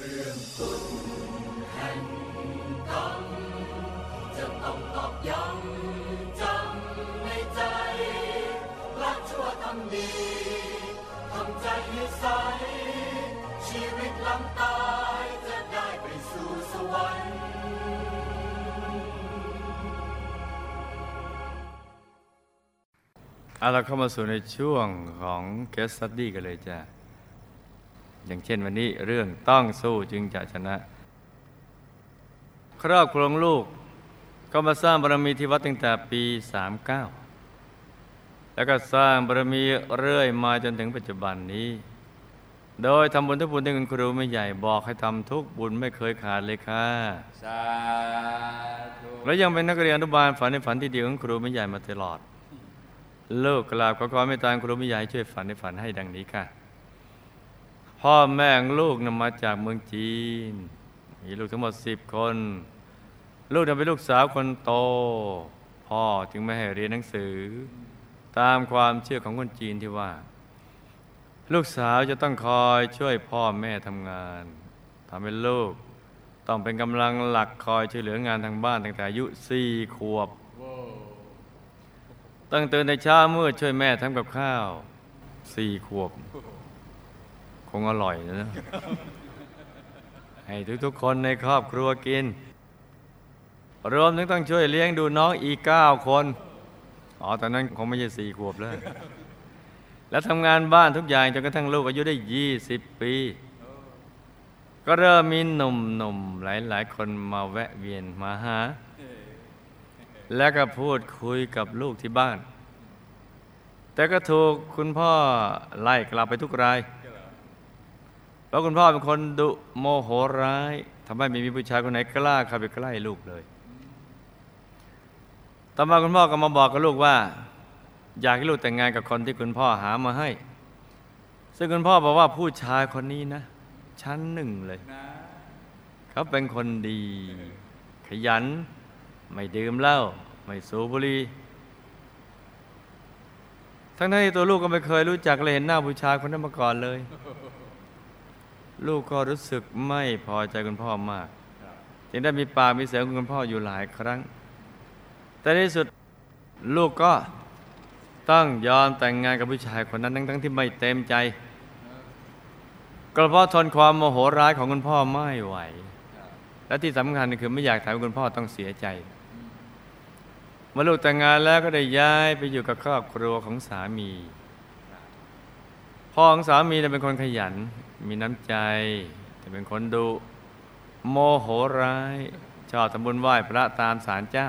จะต้องตอกย้ำจำในใจรักชั่วทำดีทำใจให้ใสชีวิตหลังตายจะได้ไปสู่สวรรค์เอาเราเข้ามาสู่ในช่วงของ Case Study กันเลยจ้ะ อย่างเช่นวันนี้เรื่องต้องสู้จึงจะชนะ ครอบครองลูกก็มาสร้างบารมีที่วัดตั้งแต่ปี 39 แล้วก็สร้างบารมีเรื่อยมาจนถึงปัจจุบันนี้ โดยทำบุญทุกบุญที่คุณครูไม่ใหญ่บอกให้ทำทุกบุญไม่เคยขาดเลยค่ะสาธุแล้วยังเป็นนักเรียนอนุบาลฝันในฝันที่ดีของครูไม่ใหญ่มาตลอดลูกกราบขอความเมตตาครูไม่ใหญ่ให้ช่วยฝันในฝันให้ดังนี้ค่ะ พ่อแม่งลูกนำมาจากเมืองจีน มีลูกทั้งหมดสิบคน ลูกนำเป็นลูกสาวคนโต พ่อจึงไม่ให้เรียนหนังสือ ตามความเชื่อของคนจีนที่ว่า ลูกสาวจะต้องคอยช่วยพ่อแม่ทำงานทำให้ลูก ต้องเป็นกำลังหลักคอยช่วยเหลืองานทางบ้านตั้งแต่อายุสี่ขวบ ตั้งตื่นในเช้ามืดช่วยแม่ทำกับข้าวสี่ขวบ คงอร่อยนะ ให้ทุกๆคนในครอบครัวกิน รวมถึงต้องช่วยเลี้ยงดูน้องอีกเก้าคน อ๋อตอนนั้นคงไม่ใช่สี่ขวบแล้ว แล้วทำงานบ้านทุกอย่างจนกระทั่งลูกอายุได้ยี่สิบปี ก็เริ่มมีหนุ่มๆหลาย ๆ คนมาแวะเวียนมาหา แล้วก็พูดคุยกับลูกที่บ้าน แต่ก็ถูกคุณพ่อไล่กลับไปทุกราย เพราะคุณพ่อเป็นคนดุโมโหร้ายทำให้ไม่มีผู้ชายคนไหนกล้าเข้าไปใกล้ลูกเลย ต่อมาคุณพ่อก็มาบอกกับลูกว่า อยากให้ลูกแต่งงานกับคนที่คุณพ่อหามาให้ ซึ่งคุณพ่อบอกว่าผู้ชายคนนี้นะ ชั้นหนึ่งเลย เขาเป็นคนดี ขยัน ไม่ดื่มเหล้าไม่สูบบุหรี่ทั้งที่ตัวลูกก็ไม่เคยรู้จักเลยเห็นหน้าผู้ชายคนนั้นมาก่อนเลย ลูกก็รู้สึกไม่พอใจคุณพ่อมาก จึงได้มีปากมีเสียงกับคุณพ่ออยู่หลายครั้ง แต่ในที่สุดลูกก็ต้องยอมแต่งงานกับผู้ชายคนนั้นทั้งๆที่ไม่เต็มใจก็เพราะทนความโมโหร้ายของคุณพ่อไม่ไหว และที่สำคัญคือไม่อยากทำให้คุณพ่อต้องเสียใจเมื่อลูกแต่งงานแล้วก็ได้ย้ายไปอยู่กับครอบครัวของสามี พ่อของสามีเนี่ยเป็นคนขยัน มีน้ำใจ แต่เป็นคนดุโมโหร้าย ชอบทำบุญไหว้พระตามศาลเจ้า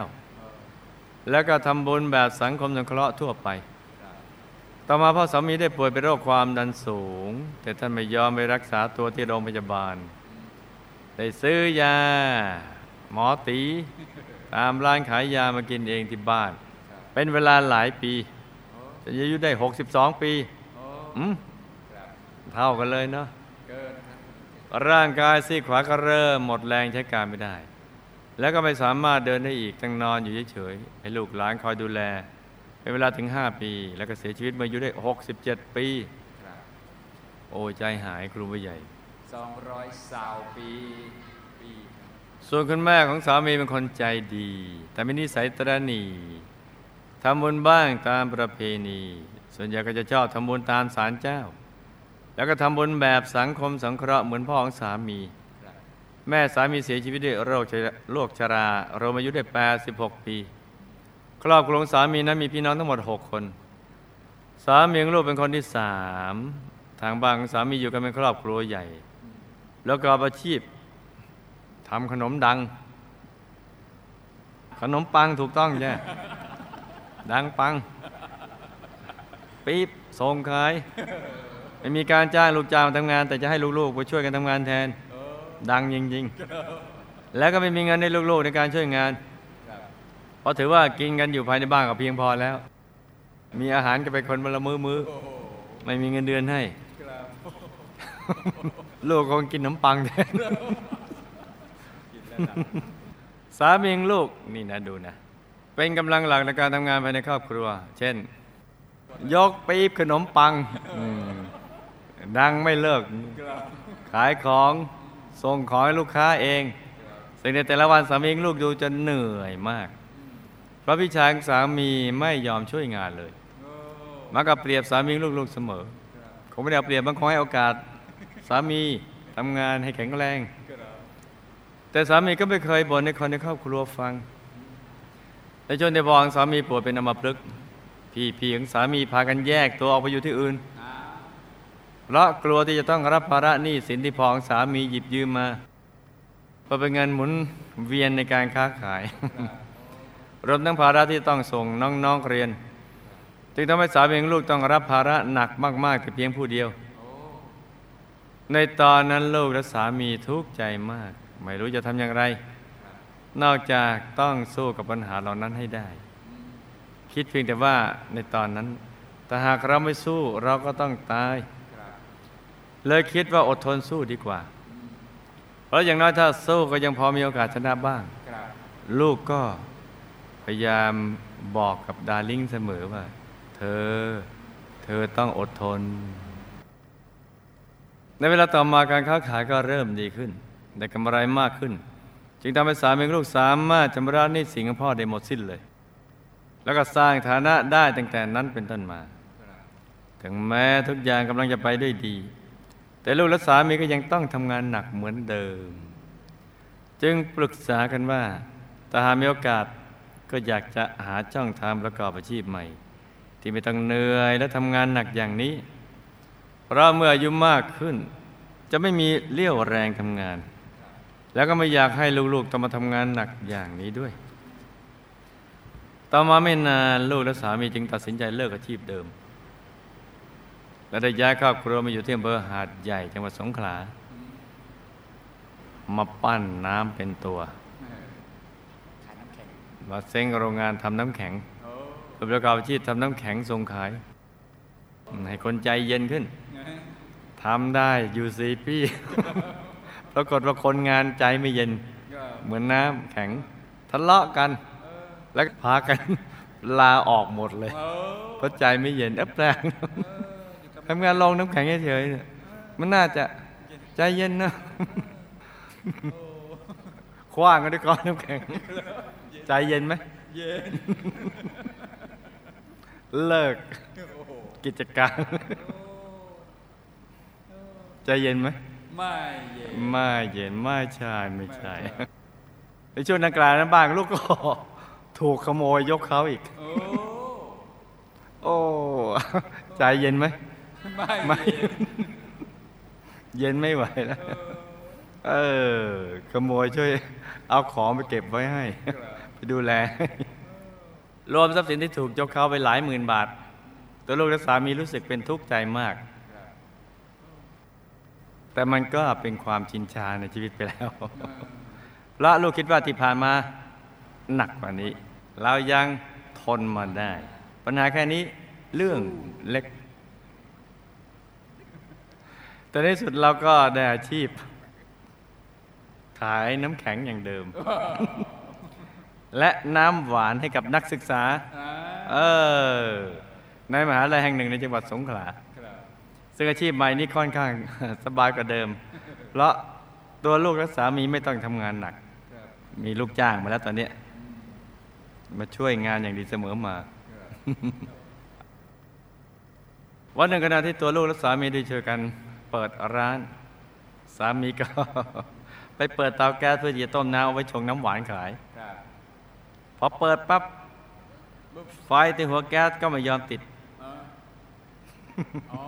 แล้วก็ทำบุญแบบสังคมสงเคราะห์ทั่วไป ต่อมาพ่อสามีได้ป่วยเป็นโรคความดันสูง แต่ท่านไม่ยอมไปรักษาตัวที่โรงพยาบาล ได้ซื้อยา หมอตี ตามร้านขายยามากินเองที่บ้าน เป็นเวลาหลายปีจะอายุได้ 62 ปีอืมเท่ากันเลยเนาะ ร่างกายซีกขวาก็เริ่มหมดแรงใช้การไม่ได้ แล้วก็ไม่สามารถเดินได้อีกต้องนอนอยู่เฉยๆให้ลูกหลานคอยดูแล เป็นเวลาถึง 5 ปี แล้วก็เสียชีวิตเมื่ออายุได้ 67 ปีครับโอ้ยใจหายครูไม่ใหญ่สองร้อยสาวปีปี ส่วนคุณแม่ของสามีเป็นคนใจดี แต่ไม่นิสัยตระหนี่ทำบุญบ้างตามประเพณี ส่วนใหญ่ก็จะชอบทำบุญตามศาลเจ้า แล้วก็ทำบุญแบบสังคมสงเคราะห์เหมือนพ่อของสามี แม่สามีเสียชีวิตด้วยโรคชราโรคชรารวมอายุได้ 86 ปี ครอบครัวของสามีนั้นมีพี่น้องทั้งหมด 6 คน สามีของลูกเป็นคนที่สามทางบ้านของสามีอยู่กันเป็นครอบครัวใหญ่ แล้วก็อาชีพทำขนมดัง ขนมปังถูกต้องใช่ดังปังปี๊บส่งขาย ไม่มีการจ้างลูกจ้างมาทำงาน แต่จะให้ลูกๆไปช่วยกันทำงานแทน ดังจริงๆ แล้วก็ไม่มีเงินให้ลูกๆในการช่วยงานเพราะถือว่ากินกันอยู่ภายในบ้านก็เพียงพอแล้ว มีอาหารก็เป็นคนวันละมือมือไม่มีเงินเดือนให้ลูกคงกินขนมปังแทนสามีของลูกนี่นะดูนะ เป็นกำลังหลักในการทำงานภายในครอบครัว เช่น ยกปี๊บขนมปังอื ดังไม่เลิก ขายของส่งของให้ลูกค้าเองซึ่งในแต่ละวันสามีลูกดูจะเหนื่อยมาก เพราะพี่ชายของสามีไม่ยอมช่วยงานเลย มักกับเปรียบสามีลูกๆเสมอคงไม่ได้เอาเปรียบบางคนให้โอกาสสามีทำงานให้แข็งแรง แต่สามีก็ไม่เคยบ่นในคนในครอบครัวฟังและจนในบองสามีป่วยเป็นอัมพฤกษ์พี่พี่ของสามีพากันแยกตัวออกไปอยู่ที่อื่น เพราะกลัวที่จะต้องรับภาระหนี้สินที่พอของสามีหยิบยืมมาเพื่อเป็นเงินหมุนเวียนในการค้าขาย รวมทั้งภาระที่ต้องส่งน้องๆเรียน จึงทำให้สามีของลูกต้องรับภาระหนักมากๆแต่เพียงผู้เดียว ในตอนนั้นลูกและสามีทุกข์ใจมาก ไม่รู้จะทำอย่างไร นอกจากต้องสู้กับปัญหาเหล่านั้นให้ได้ คิดเพียงแต่ว่าในตอนนั้นแต่หากเราไม่สู้เราก็ต้องตาย เลยคิดว่าอดทนสู้ดีกว่า เพราะอย่างน้อยถ้าสู้ก็ยังพอมีโอกาสชนะบ้างครับลูกก็พยายามบอกกับดาริ่งเสมอว่า เธอ เธอต้องอดทน ในเวลาต่อมาการค้าขายก็เริ่มดีขึ้น ได้กำไรมากขึ้น จึงทำให้สามีของลูกสามารถชำระหนี้สินของพ่อได้หมดสิ้นเลย แล้วก็สร้างฐานะได้ตั้งแต่นั้นเป็นต้นมา ถึงแม้ทุกอย่างกำลังจะไปด้วยดี แต่ลูกและสามีก็ยังต้องทำงานหนักเหมือนเดิม จึงปรึกษากันว่าถ้าหามีโอกาสก็อยากจะหาช่องทางประกอบอาชีพใหม่ ที่ไม่ต้องเหนื่อยและทำงานหนักอย่างนี้ เพราะเมื่ออายุมากขึ้น จะไม่มีเลี้ยวแรงทำงาน แล้วก็ไม่อยากให้ลูกๆต้องมาทำงานหนักอย่างนี้ด้วย ต่อมาไม่นานลูกและสามีจึงตัดสินใจเลิกอาชีพเดิม และได้ย้ายครอบครัวมาอยู่ที่อำเภอหาดใหญ่จังหวัดสงขลา มาปั้นน้ำเป็นตัวขายน้ำแข็งมาเซ้งโรงงานทำน้ำแข็งอ้เพื่อประกอบอาชีพทำน้ำแข็งส่งขาย ให้คนใจเย็นขึ้นทำได้อยู่สี่ปีปรากฏว่าคนงานใจไม่เย็น เหมือนน้ำแข็งทะเลาะกัน แล้วพากันลาออกหมดเลยเพราะใจไม่เย็นเอ๊ะแปลง ทำงานลงน้ำแข็งเฉยๆเนี่ยมันน่าจะใจเย็นนะคว้างกันด้วยก้อนน้ำแข็ง ใจเย็นไหมเย็นเลิกโอ้โหกิจการใจเย็นไหมไม่เย็นไม่เย็นไม่ใช่ไม่ใช่ในช่วงดังกล่าวนั้นบ้างลูกก็ถูกขโมยยกเขาอีก โอ้โอ้ใจเย็นไหม ไม่ไม่เย็นเย็นไม่ไหวแล้ว เออ ขโมยช่วย เอาของไปเก็บไว้ให้ ไปดูแล รวมทรัพย์สินที่ถูกยกเขาไปหลายหมื่นบาท ตัวลูกและสามีรู้สึกเป็นทุกข์ใจมาก แต่มันก็เป็นความชินชาในชีวิตไปแล้วเพราะลูกคิดว่าที่ผ่านมาหนักกว่านี้ เรายังทนมาได้ ปัญหาแค่นี้เรื่องเล็ก แต่ในที่สุดเราก็ได้อาชีพ ขายน้ำแข็งอย่างเดิม และน้ำหวานให้กับนักศึกษาอ่าเออ ในมหาลัยแห่งหนึ่งในจังหวัดสงขลาครับซึ่งอาชีพใหม่นี้ค่อนข้างสบายกว่าเดิม เพราะตัวลูกและสามีไม่ต้องทำงานหนักครับมีลูกจ้างมาแล้วตอนเนี้ยมาช่วยงานอย่างดีเสมอมาครับวันหนึ่งขณะที่ตัวลูกและสามีได้ช่วยกัน เปิดร้าน สามีก็ ไปเปิดเตาแก๊สเพื่อที่จะต้มน้ำเอาไว้ชงน้ำหวานขายครับพอเปิดปั๊บไฟที่หัวแก๊สก็ไม่ยอมติดอ๋ออ๋อ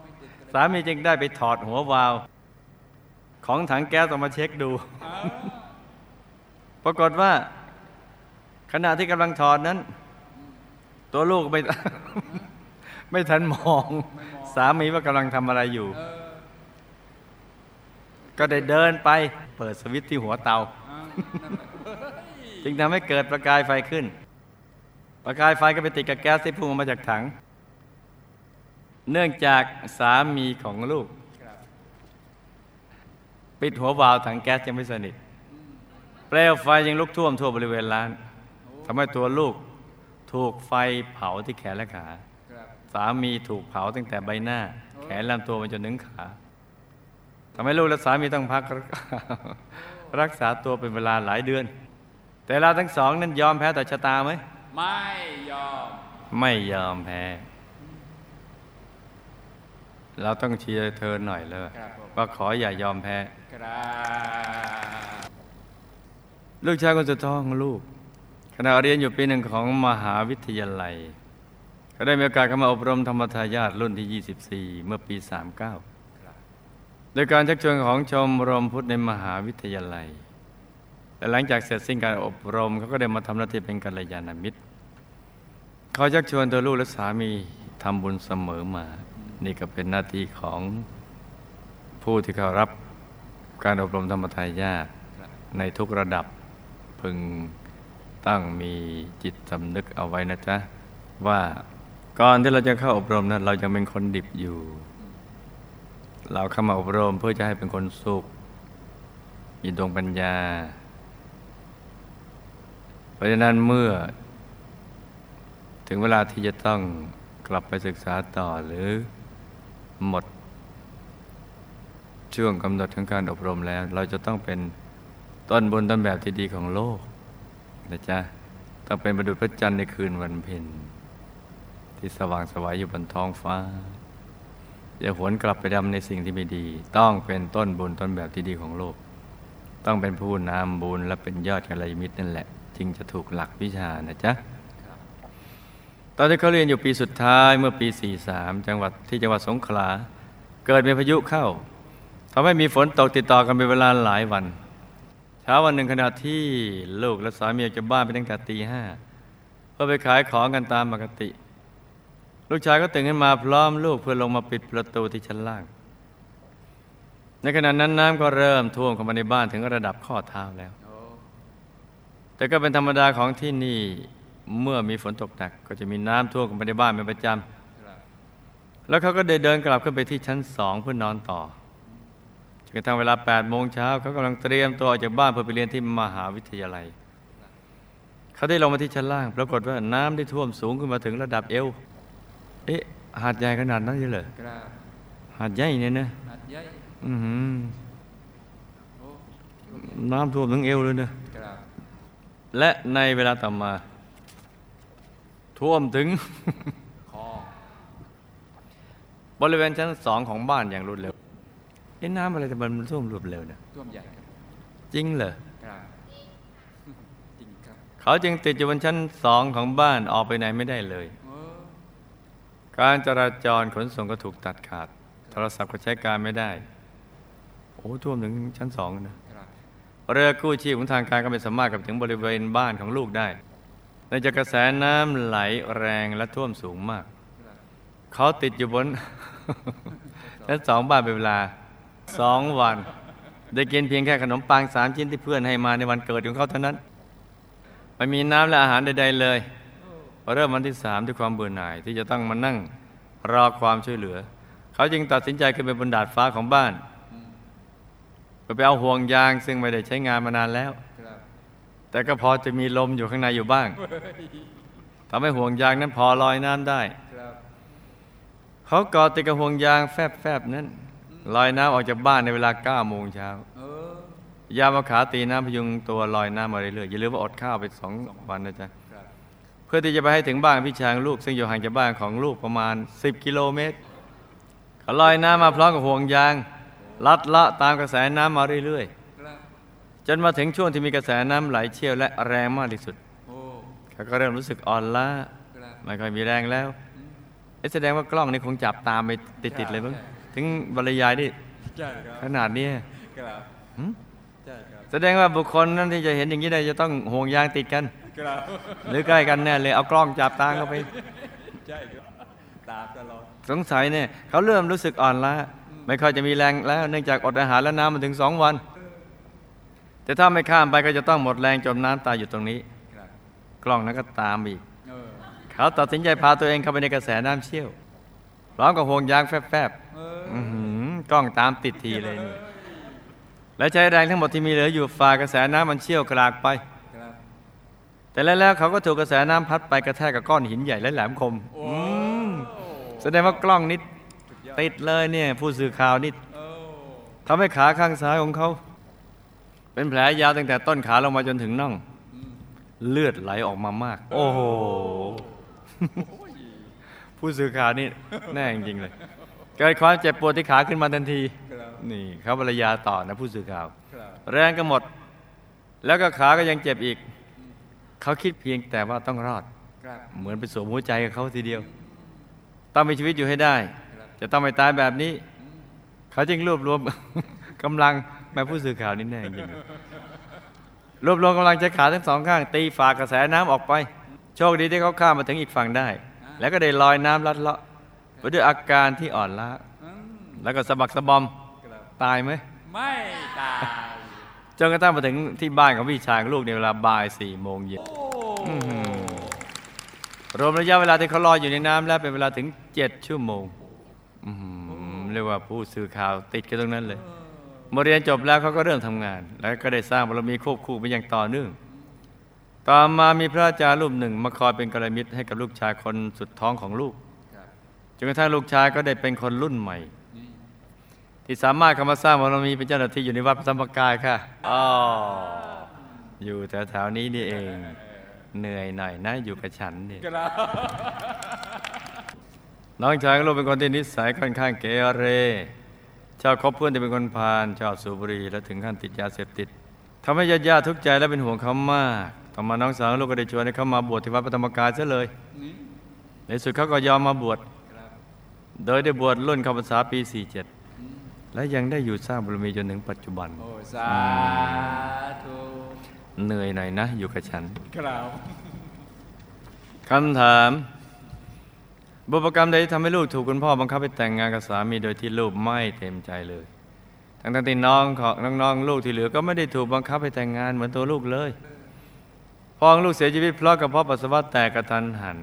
ไม่ติดกันเลยสามีจึงได้ไปถอดหัววาล์วของถังแก๊สออกมาเช็คดูอ้าวปรากฏว่า ขณะที่กำลังถอดนั้น ตัวลูกไม่ไม่ทันมอง สามีว่ากำลังทำอะไรอยู่เออ ก็ได้เดินไปเปิดสวิตช์ที่หัวเตาอ้าวนั่นแหละเฮ้ยจึงทำให้เกิดประกายไฟขึ้น ประกายไฟก็ไปติดกับแก๊สที่พุ่งออกมาจากถัง เนื่องจากสามีของลูกครับปิดหัววาล์วถังแก๊สยังไม่สนิท เปลวไฟยังลุกท่วมทั่วบริเวณร้านทำให้ตัวลูกถูกไฟเผาที่แขนและขาครับสามีถูกเผาตั้งแต่ใบหน้า แขนลำตัวไปจนถึงขาต ทำให้ลูกและสามีต้องพักรักษาตัวเป็นเวลาหลายเดือน แต่เราทั้งสองนั้นยอมแพ้ต่อชะตาไหมไม่ยอม ไม่ยอมแพ้ เราต้องเชียร์เธอหน่อยเลยครับผมว่าขออย่ายอมแพ้ครับลูกชายคนสุดท้องของลูกขณะเรียนอยู่ปีหนึ่งของมหาวิทยาลัยก็ได้มีโอกาสเข้ามาอบรมธรรมทายาทรุ่นที่ 24 เมื่อปี 39โดยการชักชวนของชมรมพุทธในมหาวิทยาลัย และหลังจากเสร็จสิ้นการอบรมเขาก็ได้มาทำหน้าที่เป็นกัลยาณมิตร เขาชักชวนตัวลูกและสามีทำบุญเสมอมา นี่ก็เป็นหน้าที่ของผู้ที่เขารับการอบรมธรรมทายาทในทุกระดับพึงตั้งมีจิตสำนึกเอาไว้นะจ๊ะ ว่าก่อนที่เราจะเข้าอบรมนั้นเรายังเป็นคนดิบอยู่ เราเข้ามาอบรมเพื่อจะให้เป็นคนสุขมีดวงปัญญา เพราะฉะนั้นเมื่อ ถึงเวลาที่จะต้องกลับไปศึกษาต่อหรือหมด ช่วงกำหนดของการอบรมแล้ว เราจะต้องเป็นต้นบนต้นแบบที่ดีของโลกนะจ๊ะต้องเป็นประดุจพระจันทร์ในคืนวันเพ็ญที่สว่างสวายอยู่บนท้องฟ้า อย่าหวนกลับไปดำในสิ่งที่ไม่ดี ต้องเป็นต้นบุญต้นแบบที่ดีของโลก ต้องเป็นผู้นำบุญและเป็นยอดกัลยาณมิตรนั่นแหละ จึงจะถูกหลักวิชานะจ๊ะตอนที่เขาเรียนอยู่ปีสุดท้ายเมื่อปี 43 จังหวัดที่จังหวัดสงขลา เกิดมีพายุเข้าทำให้มีฝนตกติดต่อกันเป็นเวลาหลายวันเช้าวันหนึ่งขณะที่ลูกและสามีออกจากบ้านไปตั้งแต่ตีห้าเพื่อไปขายของกันตามปกติ ลูกชายก็ตื่นขึ้นมาพร้อมลูกเพื่อลงมาปิดประตูที่ชั้นล่าง ในขณะนั้นน้ำก็เริ่มท่วมเข้ามาในบ้านถึงระดับข้อเท้าแล้ว แต่ก็เป็นธรรมดาของที่นี่เมื่อมีฝนตกหนัก ก็จะมีน้ำท่วมเข้ามาในบ้านเป็นประจำแล้วเขาก็ได้เดินกลับขึ้นไปที่ชั้นสองเพื่อนอนต่อจนกระทั่งเวลา8โมงเช้าเขากำลังเตรียมตัวออกจากบ้านเพื่อไปเรียนที่มหาวิทยาลัย เขาได้ลงมาที่ชั้นล่าง ปรากฏว่าน้ำได้ท่วมสูงขึ้นมาถึงระดับเอว เอ๊ะ หาดใหญ่ขนาดนั้นเลยเหรอครับหาดใหญ่เนี่ยนะหัดใหญ่อื้อหือโอ้น้ำท่วมถึงเอวเลยเนะครับและในเวลาต่อมา ท่วมถึงคอบริเวณชั้นสองของบ้านอย่างรวดเร็วไอ้น้ำอะไรแต่มันท่วมรวดเร็วเนี่ยท่วมใหญ่ครับจริงเหรอครับจริงครับเขาจึงติดอยู่บนชั้นสองของบ้านออกไปไหนไม่ได้เลยโอ้ การจราจรขนส่งก็ถูกตัดขาด โทรศัพท์ก็ใช้การไม่ได้ โอ้ท่วมถึงชั้นสองนะเรือกู้ชีพของทางการก็ไม่สามารถกับถึงบริเวณบ้านของลูกได้เนื่องจากกระแสน้ำไหลแรงและท่วมสูงมาก เขาติดอยู่บนชั้นสองบ้านเป็นเวลาสองวัน ได้กินเพียงแค่ขนมปังสามชิ้นที่เพื่อนให้มาในวันเกิดของเขาเท่านั้น ไม่มีน้ำและอาหารใดๆเลย เริ่มวันที่สามด้วยความเบื่อหน่ายที่จะต้องมานั่งรอความช่วยเหลือ เขาจึงตัดสินใจขึ้นไปบนดาดฟ้าของบ้านไปเอาห่วงยางซึ่งไม่ได้ใช้งานมานานแล้วแต่ก็พอจะมีลมอยู่ข้างในอยู่บ้างทำให้ห่วงยางนั้นพอลอยน้ำได้เขากอติดกับห่วงยางแฟบๆนั้นลอยน้ำออกจากบ้านในเวลา9โมงเช้ายามาขาตีน้ำพยุงตัวลอยน้ำมาเรื่อยๆอย่าลืมว่าอดข้าวไปสองวันนะจ๊ะ เพื่อที่จะไปให้ถึงบ้านพี่ชายของลูก ซึ่งอยู่ห่างจากบ้านของลูกประมาณ 10 กิโลเมตรเขาลอยน้ำมาพร้อมกับห่วงยาง ลัดเลาะตามกระแสน้ำมาเรื่อยครับๆจนมาถึงช่วงที่มีกระแสน้ำไหลเชี่ยวและแรงมากที่สุดโอ้เขาก็เริ่มรู้สึกอ่อนล้าครับไม่ค่อยมีแรงแล้วเอ๊ะแสดงว่ากล้องนี่คงจับตามไปติดๆเลยมั้งถึงบรรยายได้ใช่ครับขนาดนี้ครับหึใช่ครับแสดงว่าบุคคลนั้นที่จะเห็นอย่างนี้ได้จะต้องห่วงยางติดกัน ครับหรือใกล้กันแน่เลยเอากล้องจับตามเข้าไปใช่ครับตามตลอดสงสัยเนี่ยเขาเริ่มรู้สึกอ่อนล้าไม่ค่อยจะมีแรงแล้ว เนื่องจากอดอาหารและน้ำมาถึงสองวัน แต่ถ้าไม่ข้ามไปก็จะต้องหมดแรงจมน้ำตายอยู่ตรงนี้ครับกล้องนั้นก็ตามอีกเออเขาตัดสินใจพาตัวเองเข้าไปในกระแสน้ำเชี่ยวพร้อมกับห่วงยางแฟบเออๆอื้อหือกล้องตามติดทีเลยนี่และใช้แรงทั้งหมดที่มีเหลืออยู่ฝ่ากระแสน้ำมันเชี่ยวกรากไปครับ แต่แล้วแล้วเขาก็ถูกกระแสน้ำพัดไปกระแทกกับก้อนหินใหญ่และแหลมคมโอ้อืมแสดงว่ากล้องนิดติดเลยเนี่ยผู้สื่อข่าวนี่โอ้ทำให้ขาข้างซ้ายของเขา เป็นแผลยาวตั้งแต่ต้นขาลงมาจนถึงน่อง เลือดไหลออกมามาก โอ้โหผู้สื่อข่าวนี่แน่จริงๆเลยเกิดความเจ็บปวดที่ขาขึ้นมาทันทีครับนี่เขาบรรยายต่อนะผู้สื่อข่าวครับแรงก็หมด แล้วก็ขาก็ยังเจ็บอีก เขาคิดเพียงแต่ว่าต้องรอดครับเหมือนไปสวมหัวใจกับเขาทีเดียว ต้องมีชีวิตอยู่ให้ได้ครับจะต้องไม่ตายแบบนี้ เขาจึงรวบรวมกำลังแม่ผู้สื่อข่าวนี่แน่จริงๆรวบรวมกำลังใช้ขาทั้งสองข้าง ตีฝากกระแสน้ำออกไป โชคดีที่เขาข้ามมาถึงอีกฝั่งได้ แล้วก็ได้ลอยน้ำลัดเลาะไปด้วยอาการที่อ่อนล้าอืมแล้วก็สะบักสะบอมครับตายไหมไม่ตาย จนกระทั่งมาถึงที่บ้านของพี่ชายของลูกในเวลาบ่ายสี่โมงเย็นโอ้อื้อหือรวมระยะเวลาที่เขาลอยอยู่ในน้ำแล้วเป็นเวลาถึงเจ็ดชั่วโมงอื้อหือเรียกว่าผู้สื่อข่าวติดกันตรงนั้นเลยเมื่อเรียนจบแล้วเขาก็เริ่มทำงาน แล้วก็ได้สร้างบารมีควบคู่ไปอย่างต่อเนื่องต่อมามีพระอาจารย์รูปหนึ่งมาคอยเป็นกัลยาณมิตรให้กับลูกชายคนสุดท้องของลูกครับจนกระทั่งลูกชายก็ได้เป็นคนรุ่นใหม่นี่ ที่สามารถเข้ามาสร้างบารมีเป็นเจ้าหน้าที่อยู่ในวัดพระธรรมกายค่ะอ๋ออยู่แถวๆนี้นี่เอง เหนื่อยหน่อยนะ อยู่กับฉันเนี่ยครับน้องชายของลูกเป็นคนที่นิสัยค่อนข้างเกเร ชอบคบเพื่อนที่เป็นคนพาลชอบสูบบุหรี่และถึงขั้นติดยาเสพติดทำให้ญาติญาติๆทุกข์ใจและเป็นห่วงเขามาก ต่อมาน้องสาวของลูกก็ได้ชวนให้เขามาบวชที่วัดพระธรรมกายซะเลยนี่ในสุดเขาก็ยอมมาบวชครับโดยได้บวชรุ่นเข้าพรรษาปี 47 และยังได้อยู่สร้างบารมีจนถึงปัจจุบัน โอ้สาธุเหนื่อยหน่อยนะ อยู่กับฉันครับคำถามบุพกรรมใดที่ทำให้ลูกถูกคุณพ่อบังคับให้แต่งงานกับสามีโดยที่ลูกไม่เต็มใจเลย ทั้งทั้งๆที่น้องของน้องๆลูกที่เหลือก็ไม่ได้ถูกบังคับให้แต่งงานเหมือนตัวลูกเลยพ่อของลูกเสียชีวิตเพราะกระเพาะปัสสาวะแตกกระทันหัน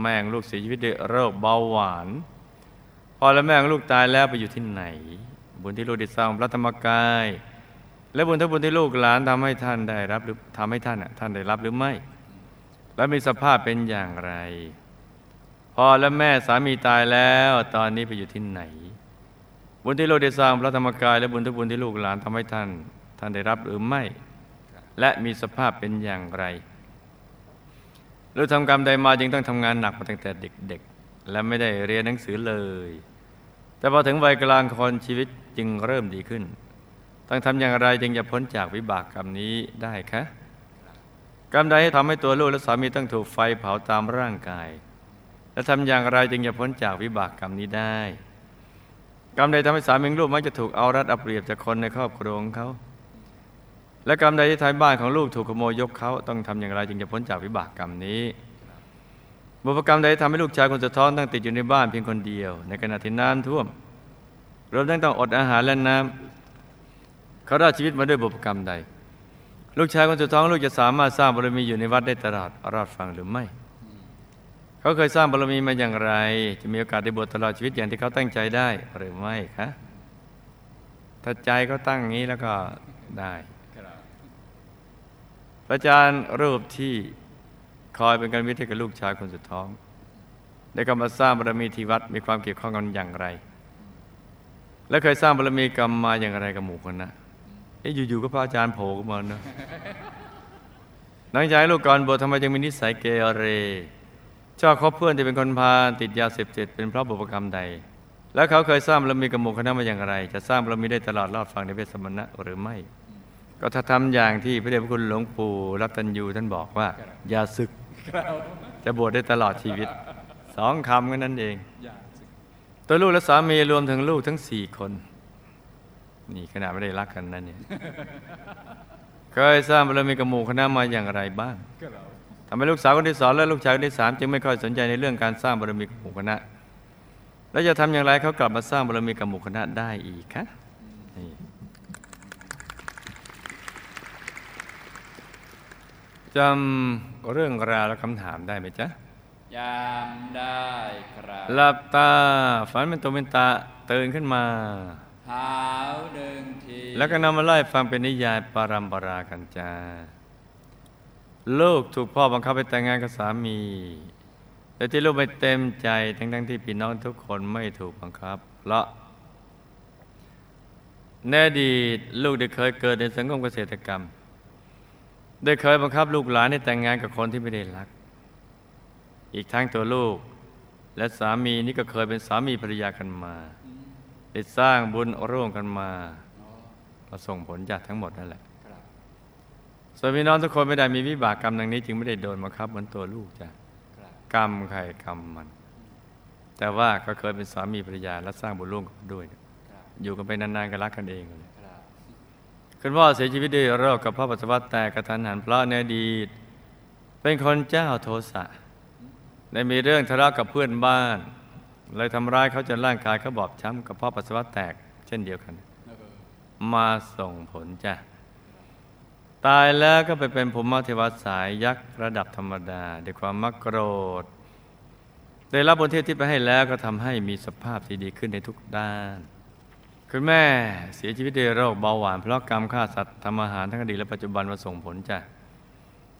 แม่ของลูกเสียชีวิตด้วยโรคเบาหวานพ่อและแม่ของลูกตายแล้วไปอยู่ที่ไหน บุญที่ลูกได้สร้างพระธรรมกาย และบุญทั้งบุญที่ลูกหลานทำให้ท่านได้รับหรือทำให้ท่านน่ะท่านได้รับหรือไม่ และมีสภาพเป็นอย่างไรพ่อและแม่สามีตายแล้วตอนนี้ไปอยู่ที่ไหน บุญที่ลูกได้สร้างพระธรรมกาย และบุญทุกบุญที่ลูกหลานทำให้ท่าน ท่านได้รับหรือไม่ และมีสภาพเป็นอย่างไรลูกทำกรรมใดมาจึงต้องทำงานหนักมาตั้งแต่เด็กๆ และไม่ได้เรียนหนังสือเลย แต่พอถึงวัยกลางคนชีวิต จึงเริ่มดีขึ้น ต้องทำอย่างไรจึงจะพ้นจากวิบากกรรมนี้ได้คะกรรมใดให้ทำให้ตัวลูกและสามีต้องถูกไฟเผาตามร่างกาย และทำอย่างไรจึงจะพ้นจากวิบากกรรมนี้ได้กรรมใดทำให้สามีลูกมักจะถูกเอารัดเอาเปรียบจากคนในครอบครัวของเขา และกรรมใดที่ทำให้บ้านของลูกถูกขโมยยกเขาต้องทำอย่างไรจึงจะพ้นจากวิบากกรรมนี้ บุพกรรมใดที่ทำให้ลูกชายคนสุดท้องต้องติดอยู่ในบ้านเพียงคนเดียว ในขณะที่น้ำท่วม รวมทั้งต้องอดอาหารและน้ำเขารอดชีวิตมาด้วยบุพกรรมใด ลูกชายคนสุดท้องลูกจะสามารถสร้างบารมีอยู่ในวัดได้ตลอดรอดฟังหรือไม่ เขาเคยสร้างบารมีมาอย่างไร จะมีโอกาสได้บวชตลอดชีวิตอย่างที่เขาตั้งใจได้หรือไม่คะถ้าใจเขาตั้งอย่างนี้แล้วก็ได้พระอาจารย์รูปที่คอยเป็นการวิทย์กับลูกชายคนสุดท้องได้กำมาสร้างบารมีที่วัดมีความเกี่ยวข้องกันอย่างไร และเคยสร้างบารมีกรรมมาอย่างไรกับหมู่คณะเอ๊ะอยู่ๆก็พระอาจารย์โผล่ขึ้นมาเนอะหลังจากให้ลูกก่อนบวชทำไมจึงมีนิสัยเกเรชอบคบเพื่อนที่เป็นคนพาลติดยาเสพติดเป็นเพราะบุพกรรมใด แล้วเขาเคยสร้างบารมีกับหมู่คณะมาอย่างไร จะสร้างบารมีได้ตลอดรอดฟังในเพศสมณะหรือไม่ ก็ถ้าทำอย่างที่พระเดชพระคุณหลวงปู่รับตัญญูท่านบอกว่าอย่าศึก จะบวชได้ตลอดชีวิตสองคำแค่นั้นเองอ ตัวลูกและสามีรวมถึงลูกทั้งสี่คน นี่ขนาดไม่ได้รักกันนั่นเนี่ยเคยสร้างบารมีกับหมู่คณะมาอย่างไรบ้างครับทำให้ลูกสาวคนที่สองและลูกชายคนที่สามจึงไม่ค่อยสนใจในเรื่องการสร้างบารมีกับหมู่คณะ แล้วจะทำอย่างไรเขากลับมาสร้างบารมีกับหมู่คณะได้อีกคะนี่จำเรื่องราวและคำถามได้ไหมจ๊ะ ยามได้ครับหลับตา ฝันเป็นตัวเป็นตาตื่นขึ้นมาหาวหนึ่งที แล้วก็นำมาไล่ฟังเป็นนิยายปารัมปรากันจาลูกถูกพ่อบังคับให้แต่งงานกับสามีแต่ที่ลูกไม่เต็มใจทั้งๆที่พี่น้องทุกคนไม่ถูกบังคับเพราะในอดีตลูกได้เคยเกิดในสังคมเกษตรกรรม ได้เคยบังคับลูกหลานให้แต่งงานกับคนที่ไม่ได้รัก อีกทั้งตัวลูก และสามีนี่ก็เคยเป็นสามีภรรยากันมาได้สร้างบุญร่วมกันมาก็ส่งผลจากทั้งหมดนั่นแหละส่วนพี่น้องทุกคนไม่ได้มีวิบากกรรมดังนี้ จึงไม่ได้โดนบังคับเหมือนตัวลูกจ้ะกรรมใครกรรมมัน แต่ว่าก็เคยเป็นสามีภรรยาและสร้างบุญร่วมกันด้วย อยู่กันไปนานๆก็รักกันเองเลยคุณพ่อเสียชีวิตด้วยโรคกับพ่อปัสสาวะแตกกระทันหันเพราะในอดีตเป็นคนเจ้าโทสะ ได้มีเรื่องทะเลาะกับเพื่อนบ้าน เลยทำร้ายเขาจนร่างกายเขาบอบช้ำกับพ่อปัสสาวะแตก เช่นเดียวกัน มาส่งผลจ้ะตายแล้วก็ไปเป็นภูมิเทวาสายยักษ์ระดับธรรมดา ด้วยความมักโกรธได้รับบนเทพที่ไปให้แล้วก็ทำให้มีสภาพที่ดีขึ้นในทุกด้าน คุณแม่เสียชีวิตด้วยโรคเบาหวานเพราะกรรมฆ่าสัตว์ทำอาหารทั้งอดีตและปัจจุบันมาส่งผลจ้ะ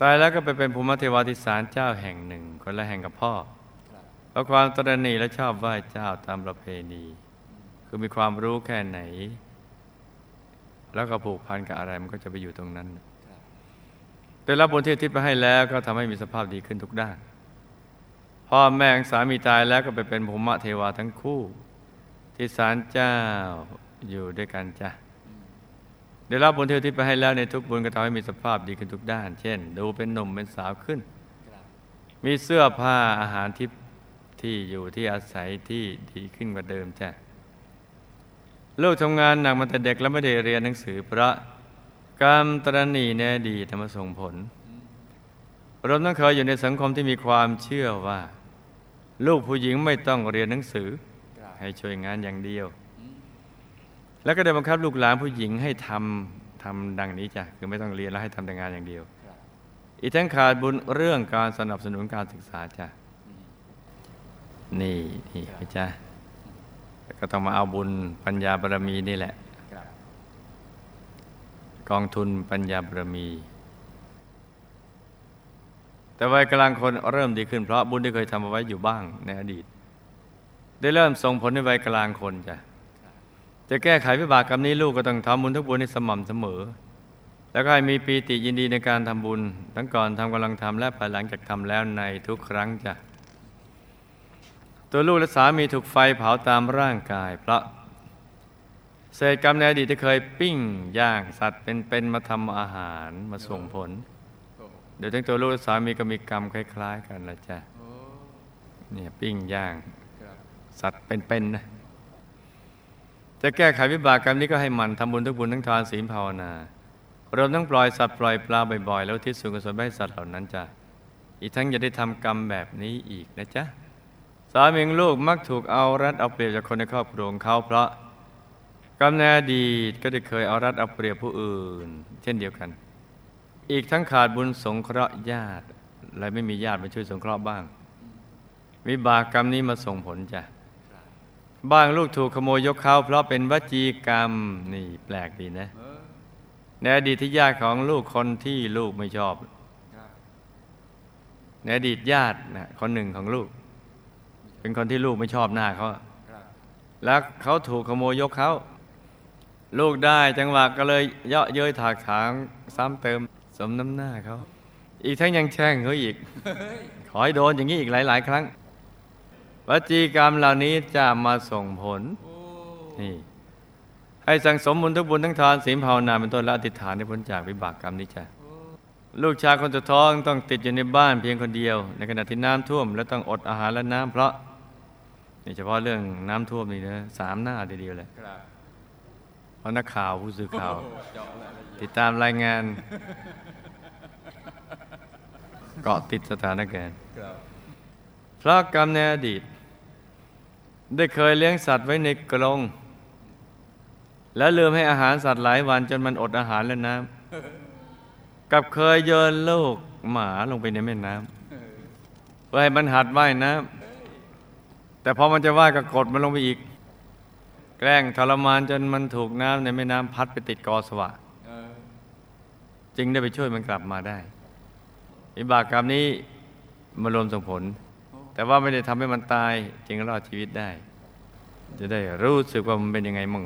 ตายแล้วก็ไปเป็นภูมิเทวาธิสารเจ้าแห่งหนึ่ง คนละแห่งกับพ่อเพราะความตระหนี่และชอบไหว้เจ้าตามประเพณี คือมีความรู้แค่ไหน แล้วก็ผูกพันกับอะไรมันก็จะไปอยู่ตรงนั้นได้รับบุญที่ทิศไปให้แล้วก็ทำให้มีสภาพดีขึ้นทุกด้าน พ่อแม่สามีตายแล้วก็ไปเป็นภูมิเทวาทั้งคู่ ที่ศาลเจ้าอยู่ด้วยกันจ้ะ ได้รับบุญที่ทิศไปให้แล้วในทุกบุญก็ทำให้มีสภาพดีขึ้นทุกด้าน เช่น ดูเป็นหนุ่มเป็นสาวขึ้น มีเสื้อผ้าอาหารทิพย์ที่อยู่ที่อาศัยที่ดีขึ้นกว่าเดิมจ้ะลูกทำงานหนักมาแต่เด็กแล้วไม่ได้เรียนหนังสือ เพราะกรรมตรณีในอดีตทำมาส่งผลรวมทั้งเคยอยู่ในสังคมที่มีความเชื่อว่า ลูกผู้หญิงไม่ต้องเรียนหนังสือ ให้ช่วยงานอย่างเดียว แล้วก็ได้บังคับลูกหลานผู้หญิงให้ทำทำดังนี้จ้ะคือไม่ต้องเรียนแล้วให้ทำแต่งานอย่างเดียว อีกทั้งขาดบุญเรื่องการสนับสนุนการศึกษาจ้ะนี่นี่จ้าก็ต้องมาเอาบุญปัญญาบารมีนี่แหละกองทุนปัญญาบารมี แต่วัยกลางคนเริ่มดีขึ้นเพราะบุญที่เคยทำเอาไว้อยู่บ้างในอดีต ได้เริ่มส่งผลในวัยกลางคนจ้ะ จะแก้ไขวิบากกรรมนี้ลูกก็ต้องทำบุญทุกบุญให้สม่ำเสมอ แล้วก็ให้มีปีติยินดีในการทำบุญ ทั้งก่อนทำกำลังทำและภายหลังจากทำแล้วในทุกครั้งจ้ะตัวลูกและสามีถูกไฟเผาตามร่างกายเพราะเศษกรรมในอดีตที่เคยปิ้งย่างสัตว์เป็นๆมาทำอาหารมาส่งผล เดี๋ยวทั้งตัวลูกและสามีก็มีกรรมคล้าย ๆ กันละจ้ะเนี่ยปิ้งย่างสัตว์เป็นๆนะ จะแก้ไขวิบากกรรมนี้ก็ให้มันทำบุญทุกบุญทั้งทานศีลภาวนารวมทั้งปล่อยสัตว์ปล่อยปลาบ่อยๆ แล้วทิศส่วนกุศลไปให้สัตว์เหล่านั้นจ้ะอีกทั้งอย่าได้ทำกรรมแบบนี้อีกนะจ๊ะสามีลูกมักถูกเอารัดเอาเปรียบจากคนในครอบครัวของเขาเพราะกรรมในอดีตก็ได้เคยเอารัดเอาเปรียบผู้อื่น เช่นเดียวกัน อีกทั้งขาดบุญสงเคราะห์ญาติเลยไม่มีญาติมาช่วยสงเคราะห์บ้าง วิบากกรรมนี้มาส่งผลจ้ะ บ้างลูกถูกขโมยยกเขาเพราะเป็นวจีกรรมนี่แปลกดีนะในอดีตที่ญาติของลูกคนที่ลูกไม่ชอบในอดีตญาตินะคนหนึ่งของลูก เป็นคนที่ลูกไม่ชอบหน้าเขาแล้วเขาถูกขโมยยกเขาลูกได้จังหวะก็เลยเยาะเย้ยถากถางซ้ำเติมสมน้ำหน้าเขาอีกทั้งยังแช่งเขาอีก ขอให้โดนอย่างนี้อีกหลาย ๆ ครั้ง วจีกรรมเหล่านี้จะมาส่งผลโอ้นี่ให้สั่งสมบุญทุกบุญทั้งทานศีลภาวนาเป็นต้นและอธิษฐานให้พ้นจากวิบากกรรมนี้จ้ะโอ้ลูกชายคนสุดท้องต้องติดอยู่ในบ้านเพียงคนเดียว ในขณะที่น้ำท่วม และต้องอดอาหารและน้ำเพราะนี่เฉพาะเรื่องน้ำท่วมนี่นะสามหน้าทีเดียวเลยครับเพราะนักข่าวผู้สื่อข่าวโอ้เจาะรายละเอียดติดตามรายงาน เกาะติดสถานการณ์ครับเพราะกรรมในอดีต ได้เคยเลี้ยงสัตว์ไว้ในกรงแล้วลืมให้อาหารสัตว์หลายวันจนมันอดอาหารและน้ำกับเคยโยนลูกหมาลงไปในแม่น้ำเพื่อให้มันหัดว่ายน้ำแต่พอมันจะว่ายก็กดมันลงไปอีก แกล้งทรมานจนมันถูกน้ำในแม่น้ำพัดไปติดกอสวะจึงได้ไปช่วยมันกลับมาได้วิบากกรรมนี้มารวมส่งผล แต่ว่าไม่ได้ทำให้มันตาย จึงรอดชีวิตได้ จะได้รู้สึกว่ามันเป็นยังไงมั่ง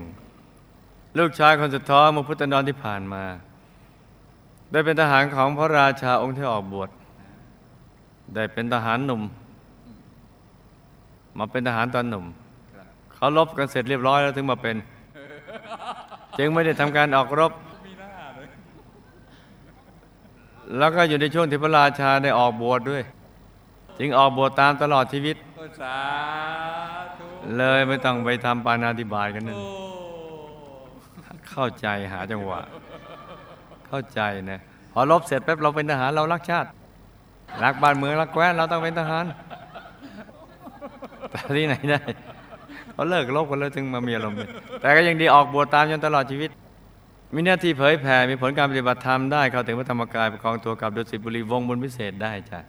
ลูกชายคนสุดท้องเมื่อพุทธนอนที่ผ่านมา ได้เป็นทหารของพระราชาองค์ที่ออกบวชได้เป็นทหารหนุ่ม มาเป็นทหารตอนหนุ่ม เขารบกันเสร็จเรียบร้อยแล้วถึงมาเป็น จึงไม่ได้ทำการออกรบแล้วก็อยู่ในช่วงที่พระราชาได้ออกบวชด้วย จึงออกบวชตามตลอดชีวิตโอ้สาธุเลยไม่ต้องไปทำปานาธิบาตกันนั่นโอ้เข้าใจหาจังหวะ เข้าใจนะพอรบเสร็จแป๊บเราเป็นทหารเรารักชาติ รักบ้านเมืองรักแคว้นเราต้องเป็นทหารแต่ที่ไหนได้เขาเลิกรบกันแล้วถึงมามีอารมณ์เนี่ยแต่ก็ยังดีออกบวชตามจนตลอดชีวิต มีหน้าที่เผยแผ่มีผลการปฏิบัติธรรมได้ เข้าถึงพระธรรมกายประคองตัวกับดุสิตบุรีวงศ์บุญพิเศษได้จ้ะ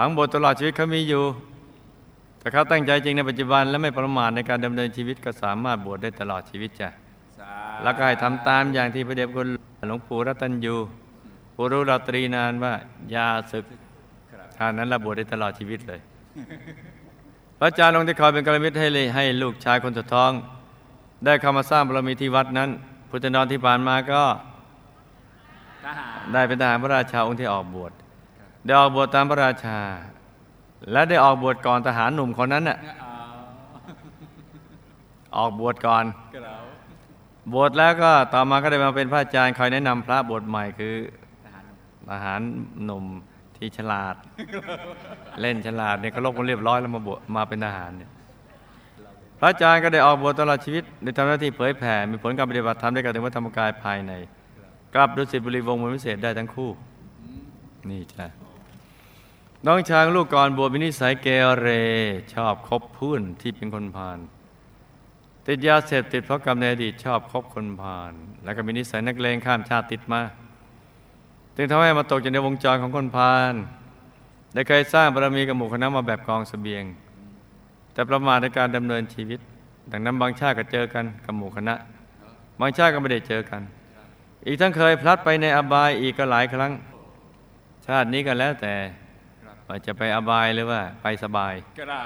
สาธุผังบทตลอดชีวิตเขามีอยู่แต่เขาตั้งใจจริงในปัจจุบัน และไม่ประมาทในการดำเนินชีวิตก็สามารถบวชได้ตลอดชีวิตจ้ะสาแล้วก็ให้ทำตามอย่างที่พระเดชคุณหลวงปู่รัตนยูผู้รู้เราตรีนานว่าอยาศึกครับท่านนั้นระบวชได้ตลอดชีวิตเลย พระอาจารย์องค์ที่คอยเป็นกรมิตรให้เลยให้ลูกชายคนสุดท้อง ได้เข้ามาสร้างบารมีที่วัดนั้น พุทธนอนที่ผ่านมาก็ทหารได้เป็นทหารพระราชาองค์ที่ออกบวช ได้ออกบวชตามพระราชา และได้ออกบวชก่อนทหารหนุ่มคนนั้นน่ะอ่าออกบวชก่อนกระเราบวชแล้วก็ต่อมาก็ได้มาเป็นพระอาจารย์คอยแนะนำพระบวชใหม่คือทหารทหารหนุ่มที่ฉลาด เล่นฉลาดเนี่ยก็ลบกันเรียบร้อยแล้วมาบวชมาเป็นทหารเนี่ยพระอาจารย์ก็ได้ออกบวชตลอดชีวิตได้ทำหน้าที่เผยแผ่ มีผลการปฏิบัติธรรมได้กระถึงวัดธรรมกายภายใน กลับดุสิตบุรีวงศ์มนพิเศษได้ทั้งคู่ นี่จ้ะ น้องช้างลูกก่อนบวชมีนิสัยเกเร ชอบคบผู้นที่เป็นคนพาลติดยาเสพติดเพราะกรรมในอดีตชอบคบคนพาลแล้วก็มีนิสัยนักเลงข้ามชาติติดมาจึงทำให้มาตกอยู่ในวงจรของคนพาลได้เคยสร้างบารมีกับหมู่คณะมาแบบกองเสบียง แต่ประมาทในการดำเนินชีวิต ดังนั้นบางชาติก็เจอกันกับหมู่คณะ บางชาติก็ไม่ได้เจอกัน อีกทั้งเคยพลัดไปในอบายอีกก็หลายครั้ง ชาตินี้ก็แล้วแต่ ว่าจะไปอบายหรือว่าไปสบายกระเรา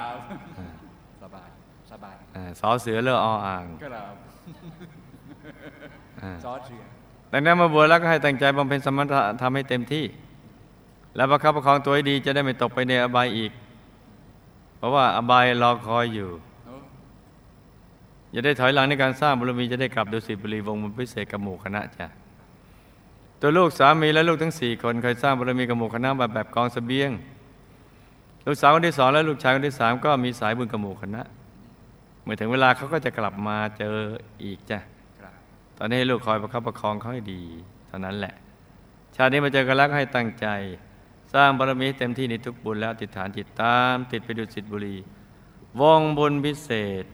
สบายสบายอ่าสอเสือเลือออ่างกระเราอ่าซอสเชือดังนั้นมาบวชแล้วก็ให้ตั้งใจบำเพ็ญสมถะทำให้เต็มที่ แล้วประคับประคองตัวให้ดีจะได้ไม่ตกไปในอบายอีก เพราะว่าอบายรอคอยอยู่โอ้อย่าได้ถอยหลังในการสร้างบารมีจะได้กลับดุสิตบุรีวงศ์บุญพิเศษกับหมู่คณะจ้ะตัวลูกสามีและลูกทั้งสี่คนเคยสร้างบารมีกับหมู่คณะแบบแบบกองเสบียง ลูกสาวคนที่สองและลูกชายคนที่สามก็มีสายบุญกับหมู่คณะเมื่อถึงเวลาเขาก็จะกลับมาเจออีกจ้ะครับตอนนี้ให้ลูกคอยประคับประคองเขาให้ดี เท่านั้นแหละ ชาตินี้มาเจอกันแล้วก็ให้ตั้งใจ สร้างบารมีให้เต็มที่ในทุกบุญแล้วติดฐานจิตตาม ติดไปดุสิตบุรี วงบุญพิเศษ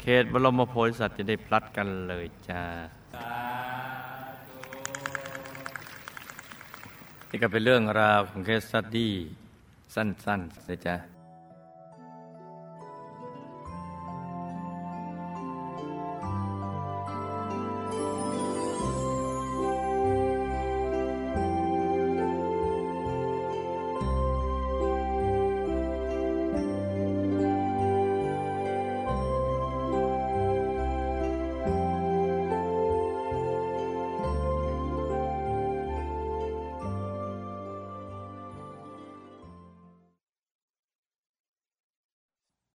เขตบรมโพธิสัตว์จะได้พลัดกันเลยจ้าสาธุนี่ก็เป็นเรื่องราวของเคสสตดี้ สั้นๆนะจ๊ะ